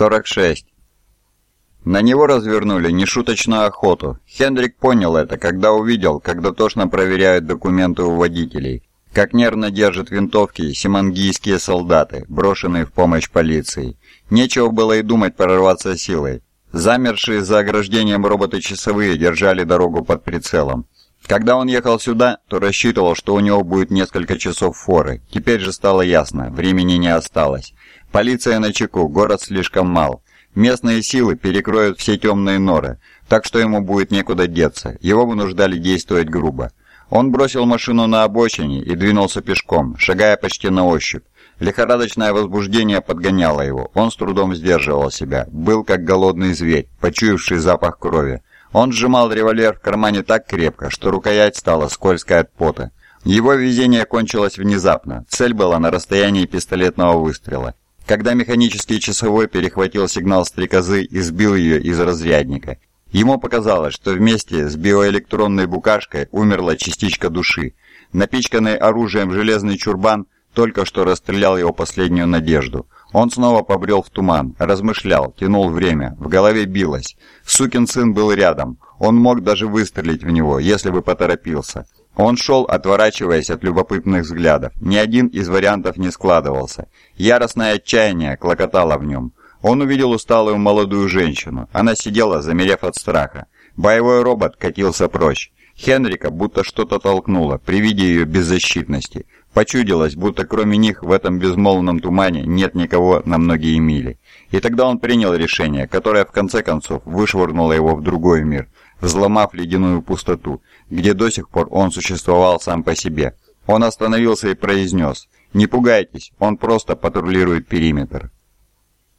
46. На него развернули нешуточную охоту. Хендрик понял это, когда увидел, как дотошно проверяют документы у водителей, как нервно держат винтовки симангийские солдаты, брошенные в помощь полиции. Нечего было и думать прорваться силой. Замершие за ограждением роботы-часовые держали дорогу под прицелом. Когда он ехал сюда, то рассчитывал, что у него будет несколько часов форы. Теперь же стало ясно, времени не осталось. Полиция на чеку, город слишком мал. Местные силы перекроют все темные норы, так что ему будет некуда деться. Его вынуждали действовать грубо. Он бросил машину на обочине и двинулся пешком, шагая почти на ощупь. Лихорадочное возбуждение подгоняло его. Он с трудом сдерживал себя. Был как голодный зверь, почуявший запах крови. Он сжимал револьвер в кармане так крепко, что рукоять стала скользкой от пота. Его везение кончилось внезапно. Цель была на расстоянии пистолетного выстрела когда механический часовой перехватил сигнал стрекозы и сбил ее из разрядника. Ему показалось, что вместе с биоэлектронной букашкой умерла частичка души. Напичканный оружием железный чурбан только что расстрелял его последнюю надежду. Он снова побрел в туман, размышлял, тянул время, в голове билось. Сукин сын был рядом, он мог даже выстрелить в него, если бы поторопился. Он шел, отворачиваясь от любопытных взглядов. Ни один из вариантов не складывался. Яростное отчаяние клокотало в нем. Он увидел усталую молодую женщину. Она сидела, замерев от страха. Боевой робот катился прочь. Хенрика будто что-то толкнуло при виде ее беззащитности. Почудилось, будто кроме них в этом безмолвном тумане нет никого на многие мили. И тогда он принял решение, которое в конце концов вышвырнуло его в другой мир, взломав ледяную пустоту, где до сих пор он существовал сам по себе. Он остановился и произнес «Не пугайтесь, он просто патрулирует периметр».